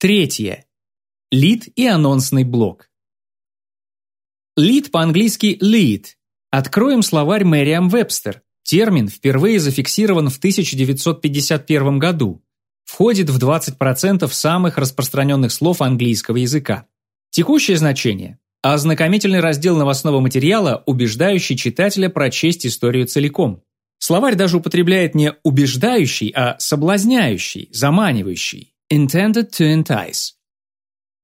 Третье. Лид и анонсный блок. Лид по-английски lead. Откроем словарь Merriam-Webster. Термин впервые зафиксирован в 1951 году. Входит в 20% самых распространенных слов английского языка. Текущее значение – ознакомительный раздел новостного материала, убеждающий читателя прочесть историю целиком. Словарь даже употребляет не убеждающий, а соблазняющий, заманивающий – intended to entice.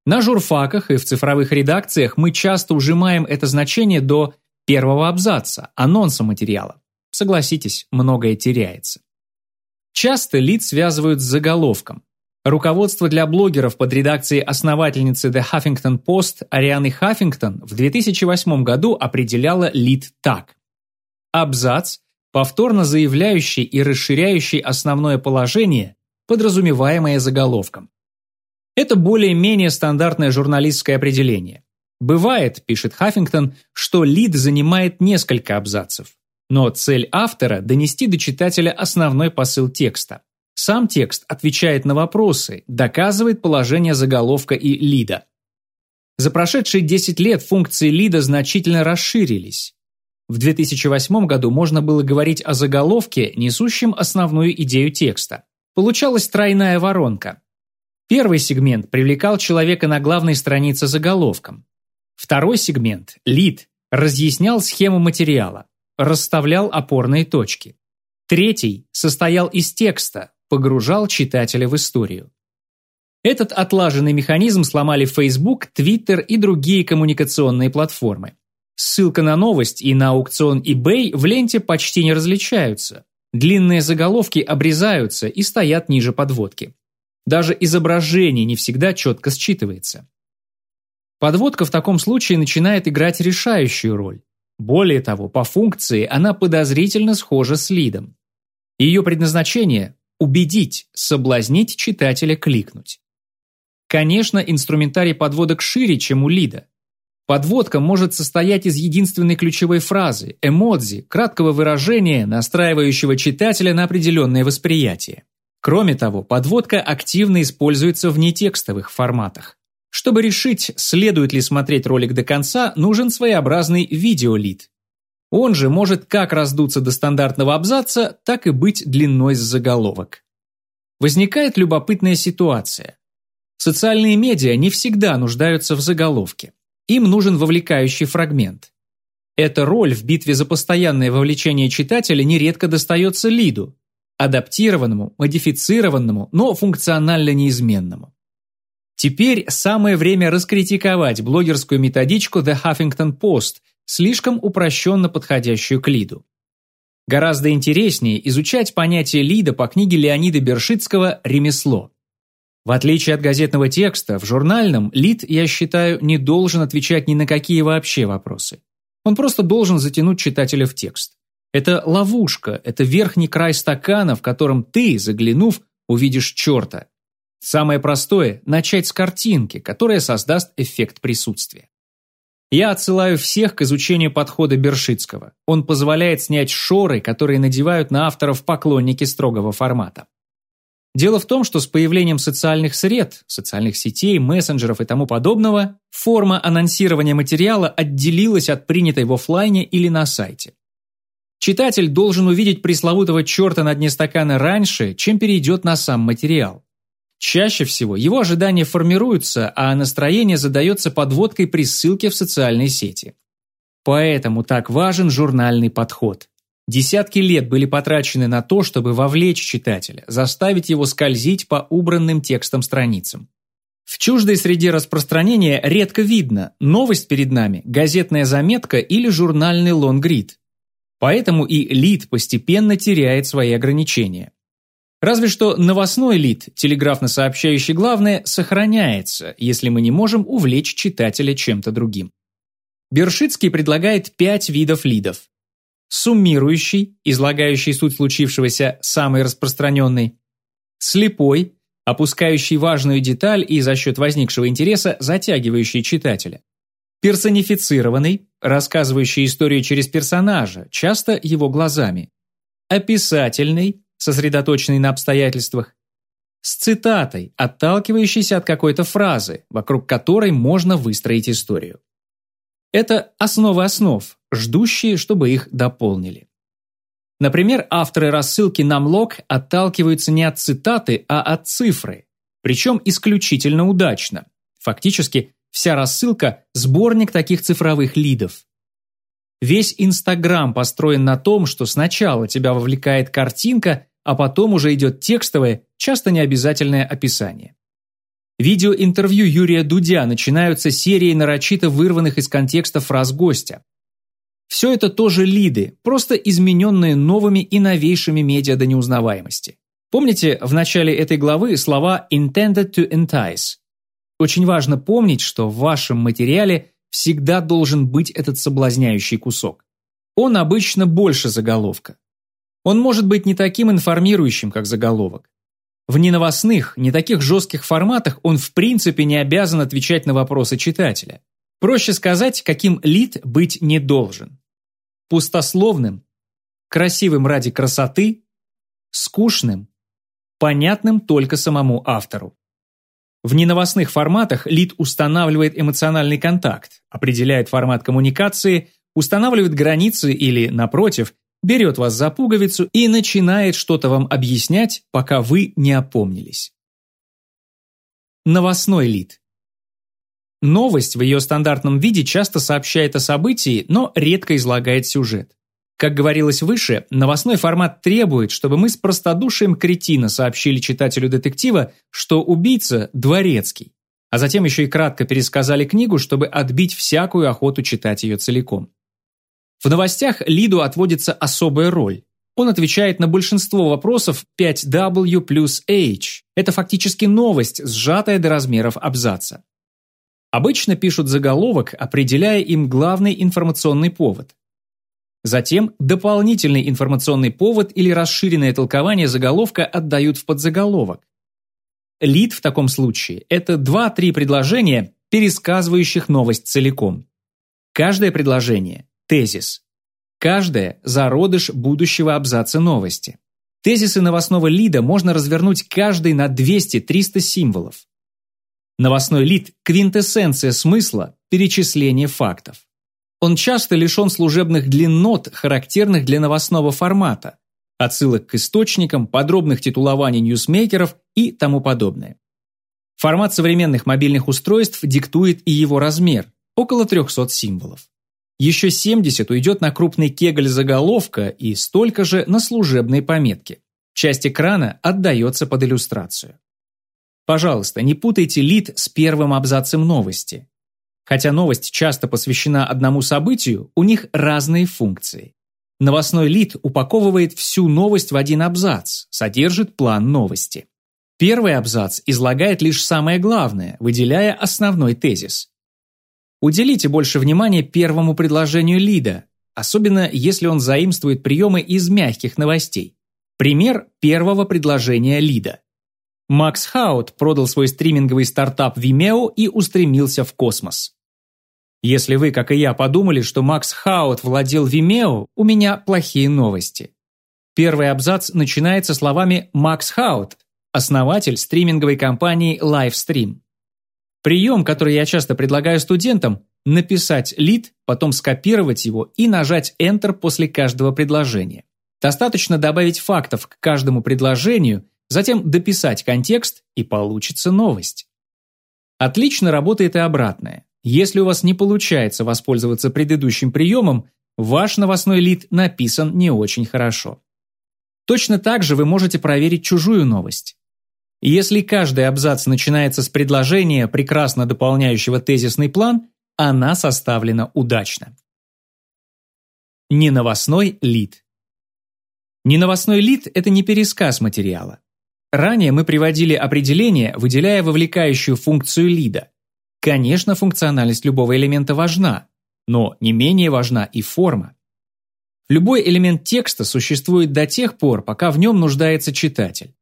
На журфаках и в цифровых редакциях мы часто ужимаем это значение до первого абзаца, анонса материала. Согласитесь, многое теряется. Часто лид связывают с заголовком. Руководство для блогеров под редакцией основательницы The Huffington Post Арианы Хаффингтон в 2008 году определяла лид так. Абзац, повторно заявляющий и расширяющий основное положение, подразумеваемое заголовком. Это более-менее стандартное журналистское определение. Бывает, пишет Хаффингтон, что лид занимает несколько абзацев. Но цель автора – донести до читателя основной посыл текста. Сам текст отвечает на вопросы, доказывает положение заголовка и лида. За прошедшие 10 лет функции лида значительно расширились. В 2008 году можно было говорить о заголовке, несущем основную идею текста. Получалась тройная воронка. Первый сегмент привлекал человека на главной странице заголовком. Второй сегмент, лид, разъяснял схему материала, расставлял опорные точки. Третий состоял из текста, погружал читателя в историю. Этот отлаженный механизм сломали Facebook, Twitter и другие коммуникационные платформы. Ссылка на новость и на аукцион eBay в ленте почти не различаются. Длинные заголовки обрезаются и стоят ниже подводки. Даже изображение не всегда четко считывается. Подводка в таком случае начинает играть решающую роль. Более того, по функции она подозрительно схожа с лидом. Ее предназначение – убедить, соблазнить читателя кликнуть. Конечно, инструментарий подводок шире, чем у лида. Подводка может состоять из единственной ключевой фразы, эмодзи, краткого выражения, настраивающего читателя на определенное восприятие. Кроме того, подводка активно используется в нетекстовых форматах. Чтобы решить, следует ли смотреть ролик до конца, нужен своеобразный видеолид. Он же может как раздуться до стандартного абзаца, так и быть длиной с заголовок. Возникает любопытная ситуация. Социальные медиа не всегда нуждаются в заголовке. Им нужен вовлекающий фрагмент. Эта роль в битве за постоянное вовлечение читателя нередко достается лиду, адаптированному, модифицированному, но функционально неизменному. Теперь самое время раскритиковать блогерскую методичку The Huffington Post, слишком упрощенно подходящую к лиду. Гораздо интереснее изучать понятие лида по книге Леонида Бершицкого «Ремесло». В отличие от газетного текста, в журнальном лид, я считаю, не должен отвечать ни на какие вообще вопросы. Он просто должен затянуть читателя в текст. Это ловушка, это верхний край стакана, в котором ты, заглянув, увидишь черта. Самое простое – начать с картинки, которая создаст эффект присутствия. Я отсылаю всех к изучению подхода Бершицкого. Он позволяет снять шоры, которые надевают на авторов поклонники строгого формата. Дело в том, что с появлением социальных сред, социальных сетей, мессенджеров и тому подобного, форма анонсирования материала отделилась от принятой в офлайне или на сайте. Читатель должен увидеть пресловутого черта на дне стакана раньше, чем перейдет на сам материал. Чаще всего его ожидания формируются, а настроение задается подводкой при ссылке в социальные сети. Поэтому так важен журнальный подход. Десятки лет были потрачены на то, чтобы вовлечь читателя, заставить его скользить по убранным текстам страницам. В чуждой среде распространения редко видно, новость перед нами, газетная заметка или журнальный лонгрид. Поэтому и лид постепенно теряет свои ограничения. Разве что новостной лид, телеграфно сообщающий главное, сохраняется, если мы не можем увлечь читателя чем-то другим. Бершицкий предлагает пять видов лидов. Суммирующий, излагающий суть случившегося, самый распространенный. Слепой, опускающий важную деталь и за счет возникшего интереса затягивающий читателя. Персонифицированный, рассказывающий историю через персонажа, часто его глазами. Описательный, сосредоточенный на обстоятельствах. с цитатой, отталкивающейся от какой-то фразы, вокруг которой можно выстроить историю. Это основы основ, ждущие, чтобы их дополнили. Например, авторы рассылки Namlog отталкиваются не от цитаты, а от цифры, причем исключительно удачно. Фактически, вся рассылка – сборник таких цифровых лидов. Весь Инстаграм построен на том, что сначала тебя вовлекает картинка, а потом уже идет текстовое, часто необязательное описание. Видеоинтервью Юрия Дудя начинаются серией нарочито вырванных из контекста фраз гостя. Все это тоже лиды, просто измененные новыми и новейшими медиа до неузнаваемости. Помните в начале этой главы слова «intended to entice»? Очень важно помнить, что в вашем материале всегда должен быть этот соблазняющий кусок. Он обычно больше заголовка. Он может быть не таким информирующим, как заголовок. В неновостных, не таких жестких форматах он в принципе не обязан отвечать на вопросы читателя. Проще сказать, каким лид быть не должен. Пустословным, красивым ради красоты, скучным, понятным только самому автору. В неновостных форматах лид устанавливает эмоциональный контакт, определяет формат коммуникации, устанавливает границы или, напротив, берет вас за пуговицу и начинает что-то вам объяснять, пока вы не опомнились. Новостной лид. Новость в ее стандартном виде часто сообщает о событии, но редко излагает сюжет. Как говорилось выше, новостной формат требует, чтобы мы с простодушием кретина сообщили читателю детектива, что убийца – дворецкий, а затем еще и кратко пересказали книгу, чтобы отбить всякую охоту читать ее целиком. В новостях Лиду отводится особая роль. Он отвечает на большинство вопросов 5W плюс H. Это фактически новость, сжатая до размеров абзаца. Обычно пишут заголовок, определяя им главный информационный повод. Затем дополнительный информационный повод или расширенное толкование заголовка отдают в подзаголовок. Лид в таком случае – это 2-3 предложения, пересказывающих новость целиком. Каждое предложение – тезис. Каждое – зародыш будущего абзаца новости. Тезисы новостного лида можно развернуть каждый на 200-300 символов. Новостной лид – квинтэссенция смысла, перечисление фактов. Он часто лишен служебных длиннот, характерных для новостного формата, отсылок к источникам, подробных титулований ньюсмейкеров и тому подобное. Формат современных мобильных устройств диктует и его размер – около 300 символов. Еще 70 уйдет на крупный кегль заголовка и столько же на служебные пометки. Часть экрана отдается под иллюстрацию. Пожалуйста, не путайте лид с первым абзацем новости. Хотя новость часто посвящена одному событию, у них разные функции. Новостной лид упаковывает всю новость в один абзац, содержит план новости. Первый абзац излагает лишь самое главное, выделяя основной тезис. Уделите больше внимания первому предложению лида, особенно если он заимствует приемы из мягких новостей. Пример первого предложения лида. Макс Хаут продал свой стриминговый стартап Vimeo и устремился в космос. Если вы, как и я, подумали, что Макс Хаут владел Vimeo, у меня плохие новости. Первый абзац начинается словами «Макс Хаут», основатель стриминговой компании Livestream. Прием, который я часто предлагаю студентам – написать лид, потом скопировать его и нажать Enter после каждого предложения. Достаточно добавить фактов к каждому предложению – затем дописать контекст, и получится новость. Отлично работает и обратное. Если у вас не получается воспользоваться предыдущим приемом, ваш новостной лид написан не очень хорошо. Точно так же вы можете проверить чужую новость. Если каждый абзац начинается с предложения, прекрасно дополняющего тезисный план, она составлена удачно. Неновостной лид. Неновостной лид – это не пересказ материала. Ранее мы приводили определение, выделяя вовлекающую функцию лида. Конечно, функциональность любого элемента важна, но не менее важна и форма. Любой элемент текста существует до тех пор, пока в нем нуждается читатель.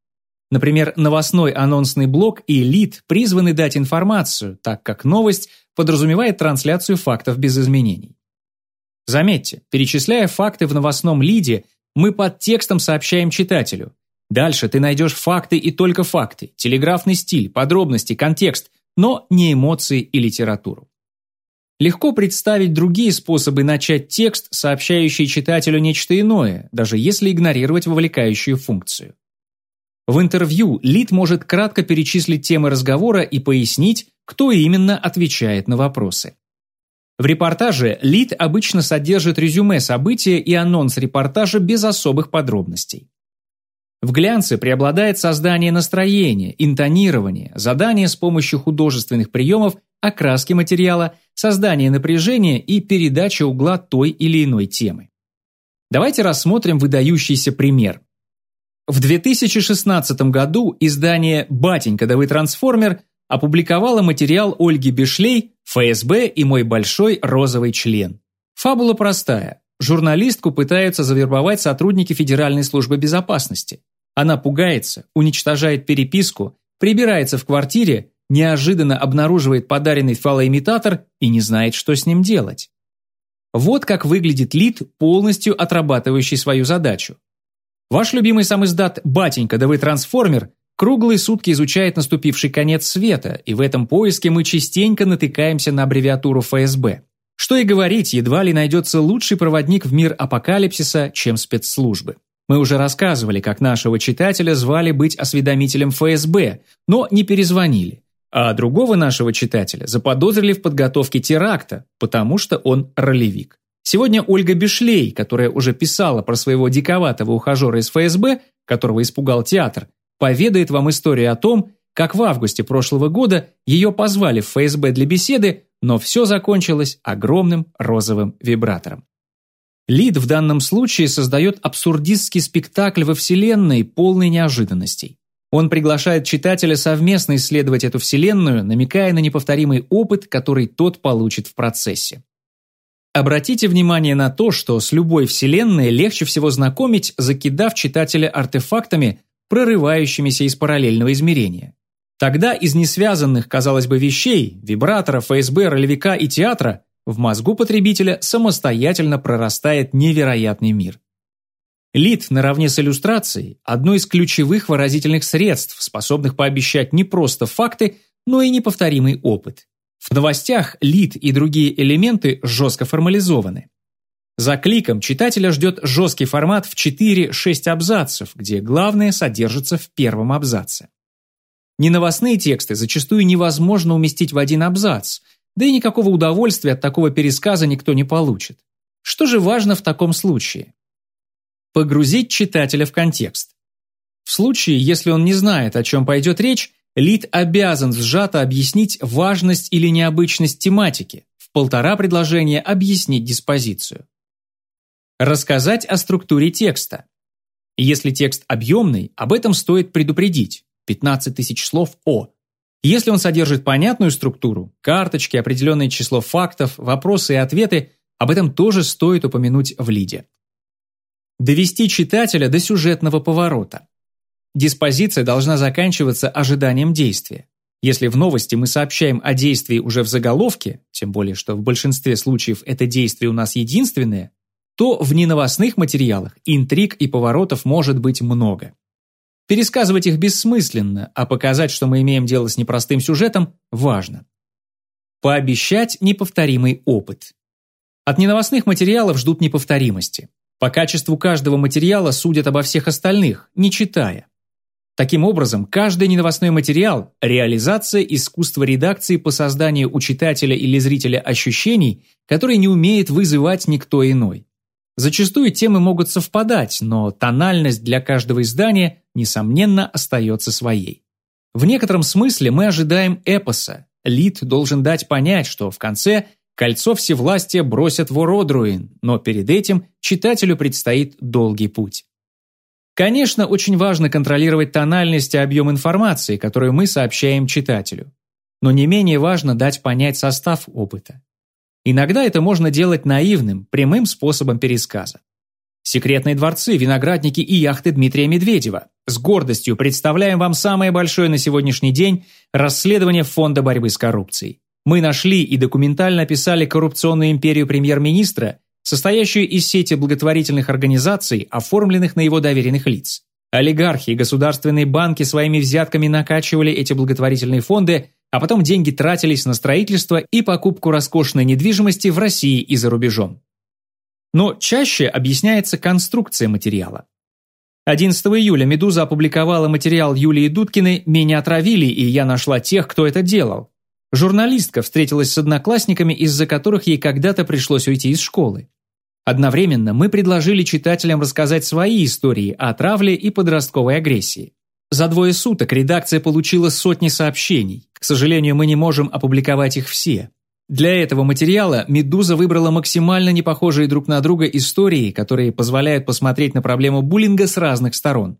Например, новостной анонсный блок и лид призваны дать информацию, так как новость подразумевает трансляцию фактов без изменений. Заметьте, перечисляя факты в новостном лиде, мы под текстом сообщаем читателю – Дальше ты найдешь факты и только факты, телеграфный стиль, подробности, контекст, но не эмоции и литературу. Легко представить другие способы начать текст, сообщающий читателю нечто иное, даже если игнорировать вовлекающую функцию. В интервью Лид может кратко перечислить темы разговора и пояснить, кто именно отвечает на вопросы. В репортаже Лид обычно содержит резюме события и анонс репортажа без особых подробностей. В глянце преобладает создание настроения, интонирование, задание с помощью художественных приемов, окраски материала, создание напряжения и передача угла той или иной темы. Давайте рассмотрим выдающийся пример. В 2016 году издание «Батенька, да вы трансформер» опубликовало материал Ольги Бешлей «ФСБ и мой большой розовый член». Фабула простая. Журналистку пытаются завербовать сотрудники Федеральной службы безопасности. Она пугается, уничтожает переписку, прибирается в квартире, неожиданно обнаруживает подаренный фалоимитатор и не знает, что с ним делать. Вот как выглядит лид, полностью отрабатывающий свою задачу. Ваш любимый сам издат «Батенька, да вы трансформер» круглые сутки изучает наступивший конец света, и в этом поиске мы частенько натыкаемся на аббревиатуру ФСБ. Что и говорить, едва ли найдется лучший проводник в мир апокалипсиса, чем спецслужбы. Мы уже рассказывали, как нашего читателя звали быть осведомителем ФСБ, но не перезвонили. А другого нашего читателя заподозрили в подготовке теракта, потому что он ролевик. Сегодня Ольга Бешлей, которая уже писала про своего диковатого ухажера из ФСБ, которого испугал театр, поведает вам историю о том, как в августе прошлого года ее позвали в ФСБ для беседы, но все закончилось огромным розовым вибратором. Лид в данном случае создает абсурдистский спектакль во вселенной, полный неожиданностей. Он приглашает читателя совместно исследовать эту вселенную, намекая на неповторимый опыт, который тот получит в процессе. Обратите внимание на то, что с любой вселенной легче всего знакомить, закидав читателя артефактами, прорывающимися из параллельного измерения. Тогда из несвязанных, казалось бы, вещей, вибратора, ФСБ, ролевика и театра, в мозгу потребителя самостоятельно прорастает невероятный мир. Лид наравне с иллюстрацией – одно из ключевых выразительных средств, способных пообещать не просто факты, но и неповторимый опыт. В новостях лид и другие элементы жестко формализованы. За кликом читателя ждет жесткий формат в 4-6 абзацев, где главное содержится в первом абзаце. Неновостные тексты зачастую невозможно уместить в один абзац, да и никакого удовольствия от такого пересказа никто не получит. Что же важно в таком случае? Погрузить читателя в контекст. В случае, если он не знает, о чем пойдет речь, Лид обязан сжато объяснить важность или необычность тематики, в полтора предложения объяснить диспозицию. Рассказать о структуре текста. Если текст объемный, об этом стоит предупредить. 15 тысяч слов О. Если он содержит понятную структуру, карточки, определенное число фактов, вопросы и ответы, об этом тоже стоит упомянуть в лиде. Довести читателя до сюжетного поворота. Диспозиция должна заканчиваться ожиданием действия. Если в новости мы сообщаем о действии уже в заголовке, тем более что в большинстве случаев это действие у нас единственное, то в неновостных материалах интриг и поворотов может быть много. Пересказывать их бессмысленно, а показать, что мы имеем дело с непростым сюжетом, важно. Пообещать неповторимый опыт. От неновостных материалов ждут неповторимости. По качеству каждого материала судят обо всех остальных, не читая. Таким образом, каждый неновостной материал – реализация искусства редакции по созданию у читателя или зрителя ощущений, которые не умеет вызывать никто иной. Зачастую темы могут совпадать, но тональность для каждого издания, несомненно, остается своей. В некотором смысле мы ожидаем эпоса. Лид должен дать понять, что в конце кольцо всевластия бросят в Ородруин, но перед этим читателю предстоит долгий путь. Конечно, очень важно контролировать тональность и объем информации, которую мы сообщаем читателю. Но не менее важно дать понять состав опыта. Иногда это можно делать наивным, прямым способом пересказа. Секретные дворцы, виноградники и яхты Дмитрия Медведева. С гордостью представляем вам самое большое на сегодняшний день расследование Фонда борьбы с коррупцией. Мы нашли и документально описали коррупционную империю премьер-министра состоящую из сети благотворительных организаций, оформленных на его доверенных лиц. Олигархи и государственные банки своими взятками накачивали эти благотворительные фонды, а потом деньги тратились на строительство и покупку роскошной недвижимости в России и за рубежом. Но чаще объясняется конструкция материала. 11 июля «Медуза» опубликовала материал Юлии Дудкиной «Меня отравили, и я нашла тех, кто это делал». Журналистка встретилась с одноклассниками, из-за которых ей когда-то пришлось уйти из школы. Одновременно мы предложили читателям рассказать свои истории о травле и подростковой агрессии. За двое суток редакция получила сотни сообщений. К сожалению, мы не можем опубликовать их все. Для этого материала «Медуза» выбрала максимально непохожие друг на друга истории, которые позволяют посмотреть на проблему буллинга с разных сторон.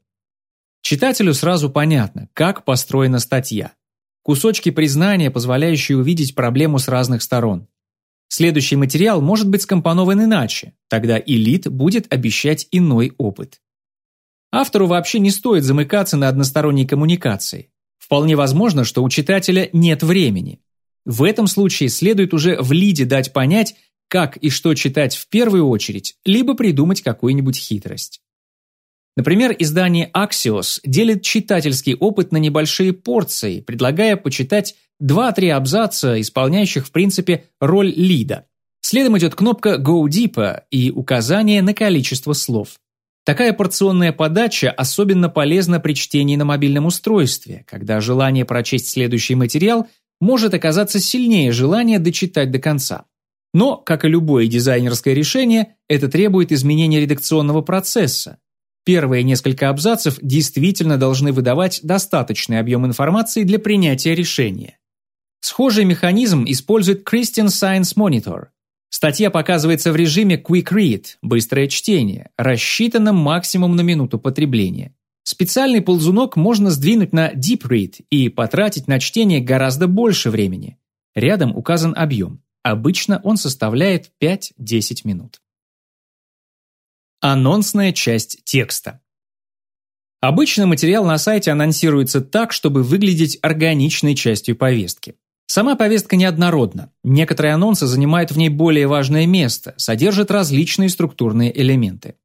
Читателю сразу понятно, как построена статья. Кусочки признания, позволяющие увидеть проблему с разных сторон. Следующий материал может быть скомпонован иначе, тогда элит будет обещать иной опыт. Автору вообще не стоит замыкаться на односторонней коммуникации. Вполне возможно, что у читателя нет времени. В этом случае следует уже в лиде дать понять, как и что читать в первую очередь, либо придумать какую-нибудь хитрость. Например, издание Axios делит читательский опыт на небольшие порции, предлагая почитать 2-3 абзаца, исполняющих в принципе роль лида. Следом идет кнопка Go Deeper и указание на количество слов. Такая порционная подача особенно полезна при чтении на мобильном устройстве, когда желание прочесть следующий материал может оказаться сильнее желания дочитать до конца. Но, как и любое дизайнерское решение, это требует изменения редакционного процесса. Первые несколько абзацев действительно должны выдавать достаточный объем информации для принятия решения. Схожий механизм использует Christian Science Monitor. Статья показывается в режиме Quick Read – быстрое чтение, рассчитанном максимум на минуту потребления. Специальный ползунок можно сдвинуть на Deep Read и потратить на чтение гораздо больше времени. Рядом указан объем. Обычно он составляет 5-10 минут. Анонсная часть текста. Обычно материал на сайте анонсируется так, чтобы выглядеть органичной частью повестки. Сама повестка неоднородна. Некоторые анонсы занимают в ней более важное место, содержат различные структурные элементы.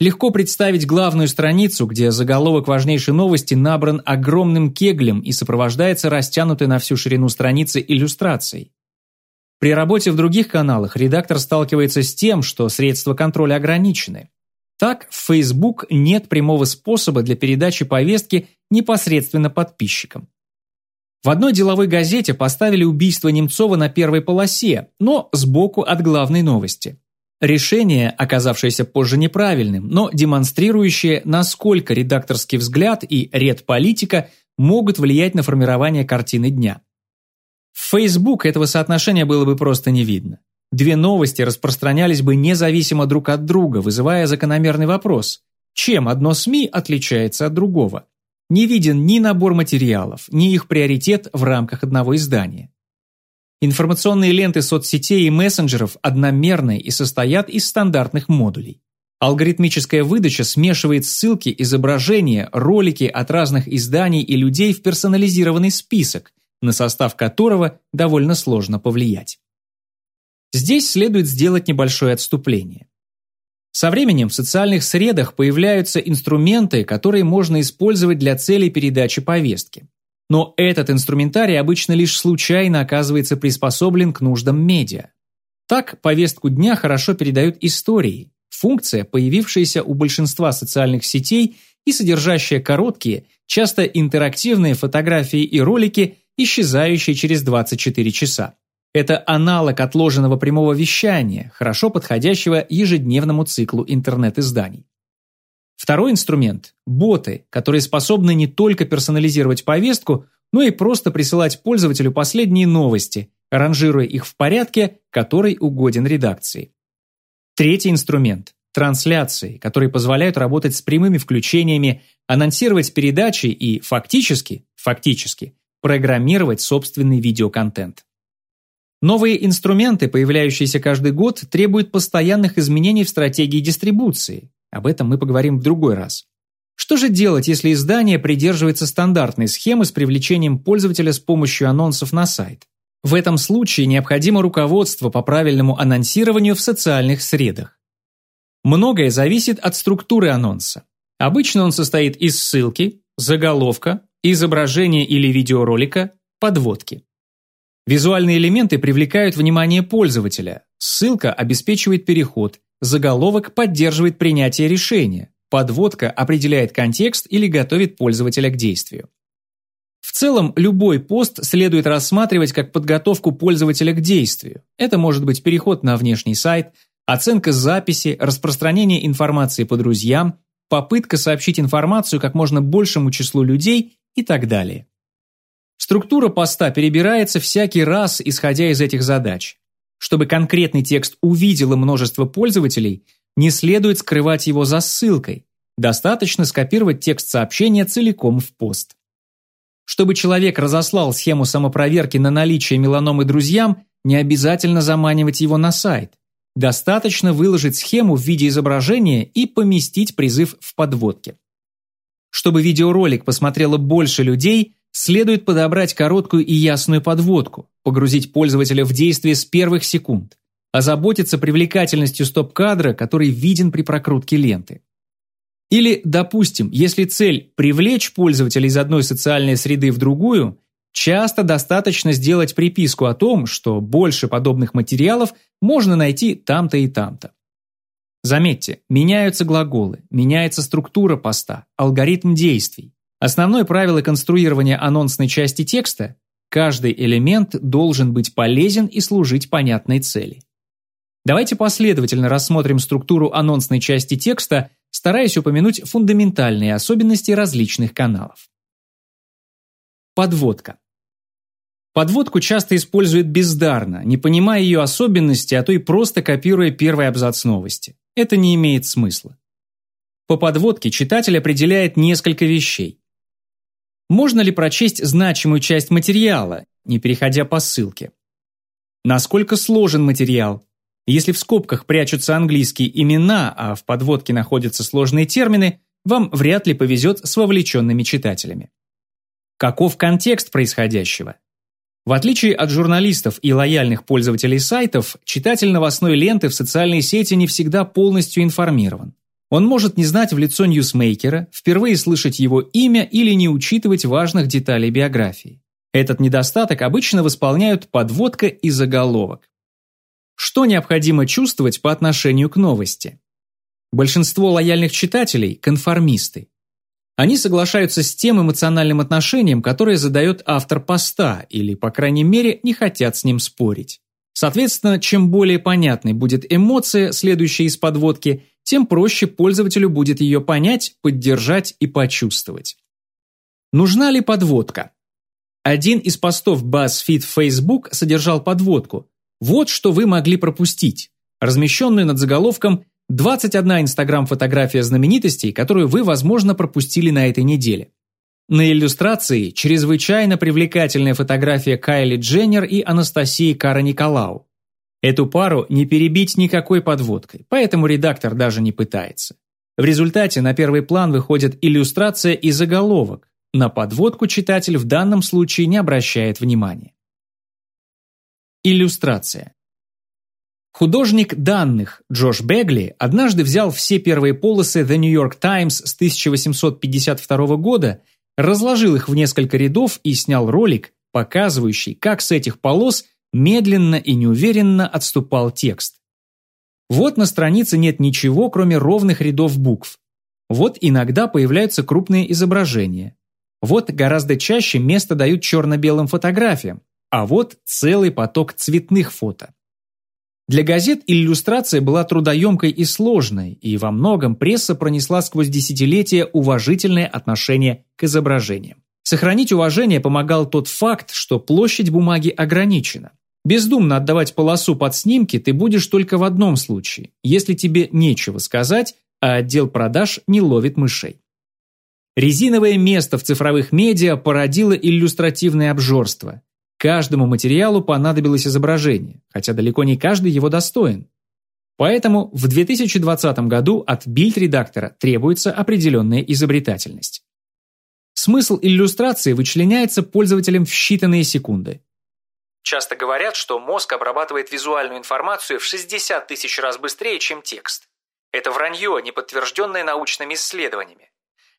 Легко представить главную страницу, где заголовок важнейшей новости набран огромным кеглем и сопровождается растянутой на всю ширину страницы иллюстрацией. При работе в других каналах редактор сталкивается с тем, что средства контроля ограничены. Так, в Facebook нет прямого способа для передачи повестки непосредственно подписчикам. В одной деловой газете поставили убийство Немцова на первой полосе, но сбоку от главной новости. Решение, оказавшееся позже неправильным, но демонстрирующее, насколько редакторский взгляд и редполитика могут влиять на формирование картины дня. В Facebook этого соотношения было бы просто не видно. Две новости распространялись бы независимо друг от друга, вызывая закономерный вопрос – чем одно СМИ отличается от другого? Не виден ни набор материалов, ни их приоритет в рамках одного издания. Информационные ленты соцсетей и мессенджеров одномерны и состоят из стандартных модулей. Алгоритмическая выдача смешивает ссылки, изображения, ролики от разных изданий и людей в персонализированный список, на состав которого довольно сложно повлиять. Здесь следует сделать небольшое отступление. Со временем в социальных средах появляются инструменты, которые можно использовать для целей передачи повестки. Но этот инструментарий обычно лишь случайно оказывается приспособлен к нуждам медиа. Так, повестку дня хорошо передают истории, функция, появившаяся у большинства социальных сетей и содержащая короткие, часто интерактивные фотографии и ролики, исчезающие через 24 часа. Это аналог отложенного прямого вещания, хорошо подходящего ежедневному циклу интернет-изданий. Второй инструмент – боты, которые способны не только персонализировать повестку, но и просто присылать пользователю последние новости, ранжируя их в порядке, который угоден редакции. Третий инструмент – трансляции, которые позволяют работать с прямыми включениями, анонсировать передачи и фактически, фактически, программировать собственный видеоконтент. Новые инструменты, появляющиеся каждый год, требуют постоянных изменений в стратегии дистрибуции, об этом мы поговорим в другой раз. Что же делать, если издание придерживается стандартной схемы с привлечением пользователя с помощью анонсов на сайт? В этом случае необходимо руководство по правильному анонсированию в социальных средах. Многое зависит от структуры анонса. Обычно он состоит из ссылки, заголовка, изображения или видеоролика, подводки. Визуальные элементы привлекают внимание пользователя, ссылка обеспечивает переход, заголовок поддерживает принятие решения, подводка определяет контекст или готовит пользователя к действию. В целом, любой пост следует рассматривать как подготовку пользователя к действию. Это может быть переход на внешний сайт, оценка записи, распространение информации по друзьям, попытка сообщить информацию как можно большему числу людей и так далее. Структура поста перебирается всякий раз, исходя из этих задач. Чтобы конкретный текст увидело множество пользователей, не следует скрывать его за ссылкой. Достаточно скопировать текст сообщения целиком в пост. Чтобы человек разослал схему самопроверки на наличие меланомы друзьям, не обязательно заманивать его на сайт. Достаточно выложить схему в виде изображения и поместить призыв в подводке. Чтобы видеоролик посмотрело больше людей, следует подобрать короткую и ясную подводку, погрузить пользователя в действие с первых секунд, озаботиться привлекательностью стоп-кадра, который виден при прокрутке ленты. Или, допустим, если цель – привлечь пользователя из одной социальной среды в другую, часто достаточно сделать приписку о том, что больше подобных материалов можно найти там-то и там-то. Заметьте, меняются глаголы, меняется структура поста, алгоритм действий. Основное правило конструирования анонсной части текста – каждый элемент должен быть полезен и служить понятной цели. Давайте последовательно рассмотрим структуру анонсной части текста стараясь упомянуть фундаментальные особенности различных каналов. Подводка. Подводку часто используют бездарно, не понимая ее особенности, а то и просто копируя первый абзац новости. Это не имеет смысла. По подводке читатель определяет несколько вещей. Можно ли прочесть значимую часть материала, не переходя по ссылке? Насколько сложен материал? Если в скобках прячутся английские имена, а в подводке находятся сложные термины, вам вряд ли повезет с вовлеченными читателями. Каков контекст происходящего? В отличие от журналистов и лояльных пользователей сайтов, читатель новостной ленты в социальной сети не всегда полностью информирован. Он может не знать в лицо ньюсмейкера, впервые слышать его имя или не учитывать важных деталей биографии. Этот недостаток обычно восполняют подводка и заголовок. Что необходимо чувствовать по отношению к новости? Большинство лояльных читателей – конформисты. Они соглашаются с тем эмоциональным отношением, которое задает автор поста, или, по крайней мере, не хотят с ним спорить. Соответственно, чем более понятной будет эмоция, следующая из подводки, тем проще пользователю будет ее понять, поддержать и почувствовать. Нужна ли подводка? Один из постов BuzzFeed Facebook содержал подводку, вот что вы могли пропустить. Размещенную над заголовком 21 инстаграм-фотография знаменитостей, которую вы, возможно, пропустили на этой неделе. На иллюстрации чрезвычайно привлекательная фотография Кайли Дженнер и Анастасии Кара Николау. Эту пару не перебить никакой подводкой, поэтому редактор даже не пытается. В результате на первый план выходит иллюстрация и заголовок. На подводку читатель в данном случае не обращает внимания. Иллюстрация. Художник данных Джош Бегли однажды взял все первые полосы The New York Times с 1852 года, разложил их в несколько рядов и снял ролик, показывающий, как с этих полос медленно и неуверенно отступал текст. Вот на странице нет ничего, кроме ровных рядов букв. Вот иногда появляются крупные изображения. Вот гораздо чаще место дают черно-белым фотографиям, а вот целый поток цветных фото. Для газет иллюстрация была трудоемкой и сложной, и во многом пресса пронесла сквозь десятилетия уважительное отношение к изображениям. Сохранить уважение помогал тот факт, что площадь бумаги ограничена. Бездумно отдавать полосу под снимки ты будешь только в одном случае, если тебе нечего сказать, а отдел продаж не ловит мышей. Резиновое место в цифровых медиа породило иллюстративное обжорство. Каждому материалу понадобилось изображение, хотя далеко не каждый его достоин. Поэтому в 2020 году от бильд-редактора требуется определенная изобретательность. Смысл иллюстрации вычленяется пользователем в считанные секунды. Часто говорят, что мозг обрабатывает визуальную информацию в 60 тысяч раз быстрее, чем текст. Это вранье, не подтвержденное научными исследованиями.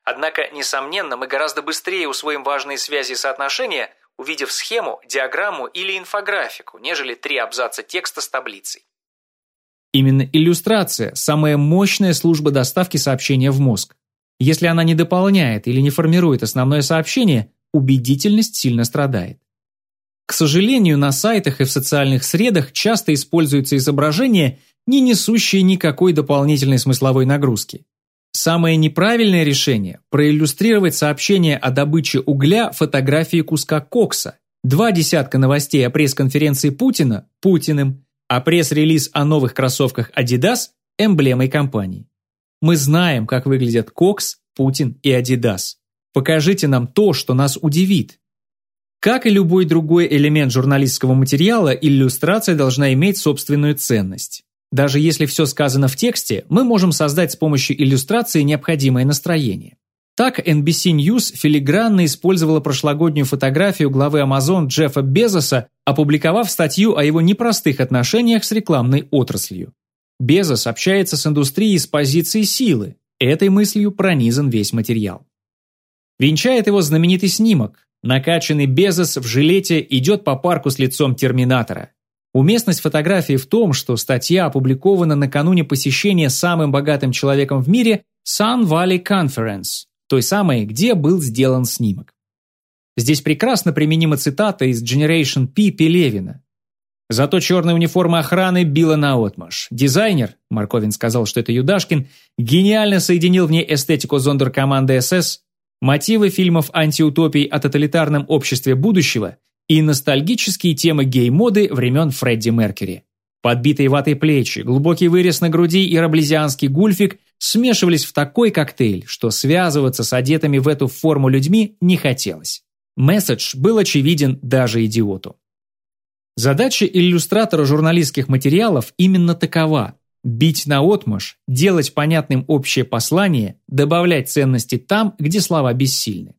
Однако, несомненно, мы гораздо быстрее усвоим важные связи и соотношения, увидев схему, диаграмму или инфографику, нежели три абзаца текста с таблицей. Именно иллюстрация – самая мощная служба доставки сообщения в мозг. Если она не дополняет или не формирует основное сообщение, убедительность сильно страдает. К сожалению, на сайтах и в социальных средах часто используются изображения, не несущие никакой дополнительной смысловой нагрузки. Самое неправильное решение – проиллюстрировать сообщение о добыче угля фотографией куска кокса. Два десятка новостей о пресс-конференции Путина – Путиным, а пресс-релиз о новых кроссовках Adidas – эмблемой компании. Мы знаем, как выглядят Кокс, Путин и Adidas. Покажите нам то, что нас удивит. Как и любой другой элемент журналистского материала, иллюстрация должна иметь собственную ценность. Даже если все сказано в тексте, мы можем создать с помощью иллюстрации необходимое настроение. Так NBC News филигранно использовала прошлогоднюю фотографию главы Amazon Джеффа Безоса, опубликовав статью о его непростых отношениях с рекламной отраслью. Безос общается с индустрией с позиции силы. Этой мыслью пронизан весь материал. Венчает его знаменитый снимок. Накачанный Безос в жилете идет по парку с лицом Терминатора. Уместность фотографии в том, что статья опубликована накануне посещения самым богатым человеком в мире Sun Valley Conference, той самой, где был сделан снимок. Здесь прекрасно применима цитата из Generation P Пелевина. Зато черная униформа охраны била наотмашь. Дизайнер, Марковин сказал, что это Юдашкин, гениально соединил в ней эстетику зондеркоманды СС, мотивы фильмов антиутопий о тоталитарном обществе будущего и ностальгические темы гей-моды времен Фредди Меркьюри. Подбитые ватой плечи, глубокий вырез на груди и раблезианский гульфик смешивались в такой коктейль, что связываться с одетыми в эту форму людьми не хотелось. Месседж был очевиден даже идиоту. Задача иллюстратора журналистских материалов именно такова – бить наотмашь, делать понятным общее послание, добавлять ценности там, где слова бессильны.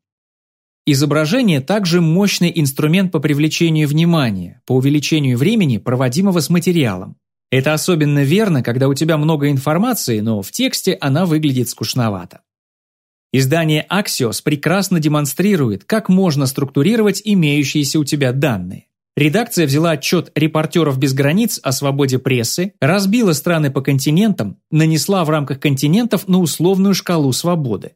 Изображение также мощный инструмент по привлечению внимания, по увеличению времени, проводимого с материалом. Это особенно верно, когда у тебя много информации, но в тексте она выглядит скучновато. Издание Axios прекрасно демонстрирует, как можно структурировать имеющиеся у тебя данные. Редакция взяла отчет «Репортеров без границ» о свободе прессы, разбила страны по континентам, нанесла в рамках континентов на условную шкалу свободы.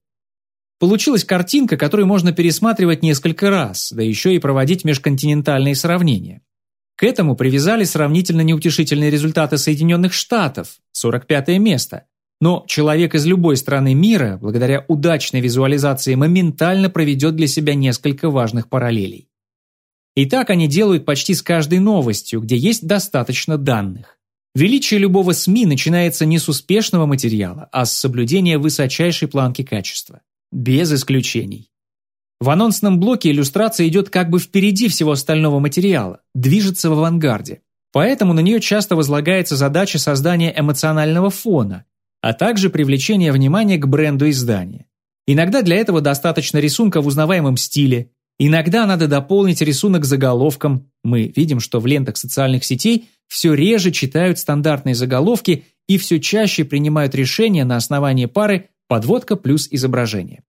Получилась картинка, которую можно пересматривать несколько раз, да еще и проводить межконтинентальные сравнения. К этому привязали сравнительно неутешительные результаты Соединенных Штатов, 45 место. Но человек из любой страны мира, благодаря удачной визуализации, моментально проведет для себя несколько важных параллелей. И так они делают почти с каждой новостью, где есть достаточно данных. Величие любого СМИ начинается не с успешного материала, а с соблюдения высочайшей планки качества. Без исключений. В анонсном блоке иллюстрация идет как бы впереди всего остального материала, движется в авангарде. Поэтому на нее часто возлагается задача создания эмоционального фона, а также привлечения внимания к бренду издания. Иногда для этого достаточно рисунка в узнаваемом стиле, иногда надо дополнить рисунок заголовком. Мы видим, что в лентах социальных сетей все реже читают стандартные заголовки и все чаще принимают решения на основании пары Подводка плюс изображение.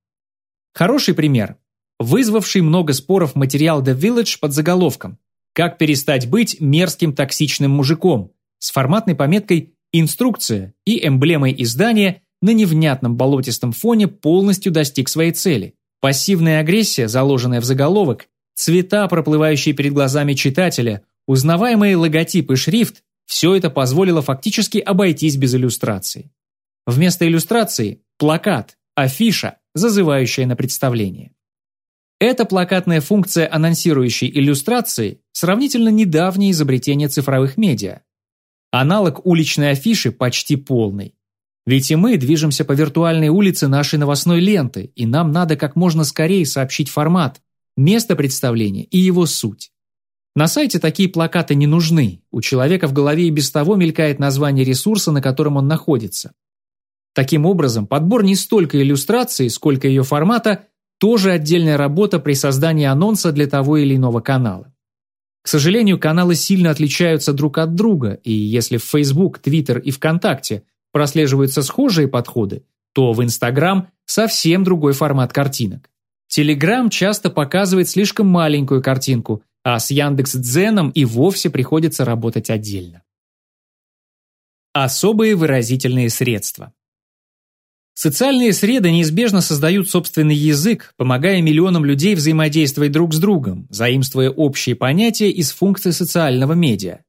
Хороший пример. Вызвавший много споров материал The Village под заголовком «Как перестать быть мерзким токсичным мужиком» с форматной пометкой «Инструкция» и эмблемой издания на невнятном болотистом фоне полностью достиг своей цели. Пассивная агрессия, заложенная в заголовок, цвета, проплывающие перед глазами читателя, узнаваемые логотип и шрифт – все это позволило фактически обойтись без иллюстрации. Вместо иллюстрации Плакат, афиша, зазывающая на представление. Эта плакатная функция анонсирующей иллюстрации – сравнительно недавнее изобретение цифровых медиа. Аналог уличной афиши почти полный. Ведь и мы движемся по виртуальной улице нашей новостной ленты, и нам надо как можно скорее сообщить формат, место представления и его суть. На сайте такие плакаты не нужны, у человека в голове и без того мелькает название ресурса, на котором он находится. Таким образом, подбор не столько иллюстрации, сколько ее формата – тоже отдельная работа при создании анонса для того или иного канала. К сожалению, каналы сильно отличаются друг от друга, и если в Facebook, Twitter и ВКонтакте прослеживаются схожие подходы, то в Instagram совсем другой формат картинок. Telegram часто показывает слишком маленькую картинку, а с Яндекс.Дзеном и вовсе приходится работать отдельно. Особые выразительные средства. Социальные среды неизбежно создают собственный язык, помогая миллионам людей взаимодействовать друг с другом, заимствуя общие понятия из функций социального медиа.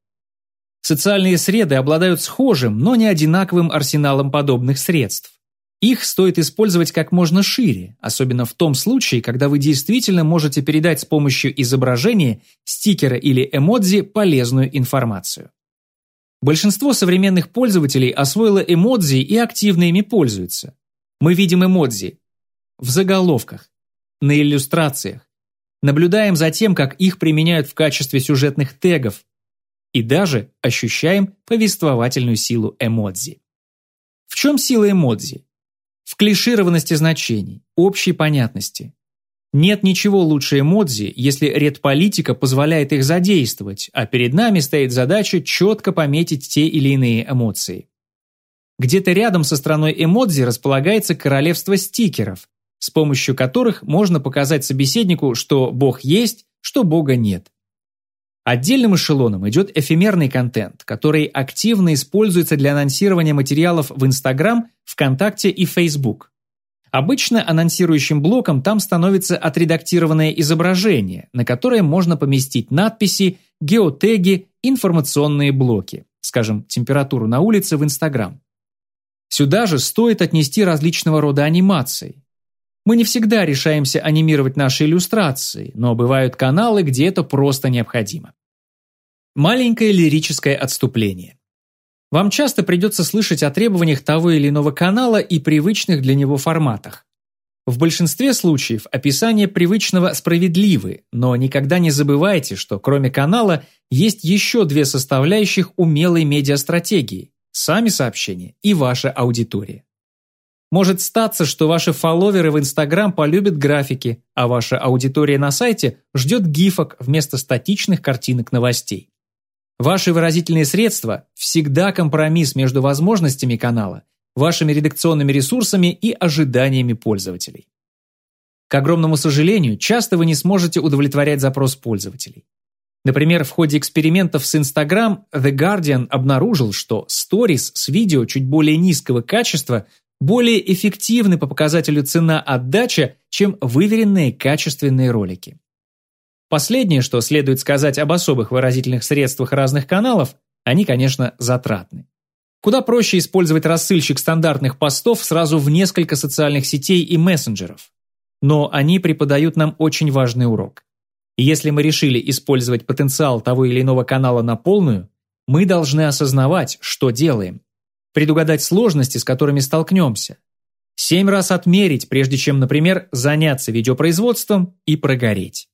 Социальные среды обладают схожим, но не одинаковым арсеналом подобных средств. Их стоит использовать как можно шире, особенно в том случае, когда вы действительно можете передать с помощью изображения, стикера или эмодзи полезную информацию. Большинство современных пользователей освоило эмодзи и активно ими пользуются. Мы видим эмодзи в заголовках, на иллюстрациях, наблюдаем за тем, как их применяют в качестве сюжетных тегов и даже ощущаем повествовательную силу эмодзи. В чем сила эмодзи? В клишированности значений, общей понятности, нет ничего лучше эмодзи, если редполитика позволяет их задействовать, а перед нами стоит задача четко пометить те или иные эмоции. Где-то рядом со страной эмодзи располагается королевство стикеров, с помощью которых можно показать собеседнику, что Бог есть, что Бога нет. Отдельным эшелоном идет эфемерный контент, который активно используется для анонсирования материалов в Instagram, ВКонтакте и Facebook. Обычно анонсирующим блоком там становится отредактированное изображение, на которое можно поместить надписи, геотеги, информационные блоки, скажем, температуру на улице в Инстаграм. Сюда же стоит отнести различного рода анимации. Мы не всегда решаемся анимировать наши иллюстрации, но бывают каналы, где это просто необходимо. Маленькое лирическое отступление. Вам часто придется слышать о требованиях того или иного канала и привычных для него форматах. В большинстве случаев описание привычного справедливы, но никогда не забывайте, что кроме канала есть еще две составляющих умелой медиастратегии – сами сообщения и ваша аудитория. Может статься, что ваши фолловеры в Instagram полюбят графики, а ваша аудитория на сайте ждет гифок вместо статичных картинок новостей. Ваши выразительные средства – всегда компромисс между возможностями канала, вашими редакционными ресурсами и ожиданиями пользователей. К огромному сожалению, часто вы не сможете удовлетворять запрос пользователей. Например, в ходе экспериментов с Instagram The Guardian обнаружил, что stories с видео чуть более низкого качества более эффективны по показателю цена-отдача, чем выверенные качественные ролики. Последнее, что следует сказать об особых выразительных средствах разных каналов, они, конечно, затратны. Куда проще использовать рассылщик стандартных постов сразу в несколько социальных сетей и мессенджеров. Но они преподают нам очень важный урок. Если мы решили использовать потенциал того или иного канала на полную, мы должны осознавать, что делаем, предугадать сложности, с которыми столкнемся, семь раз отмерить, прежде чем, например, заняться видеопроизводством и прогореть.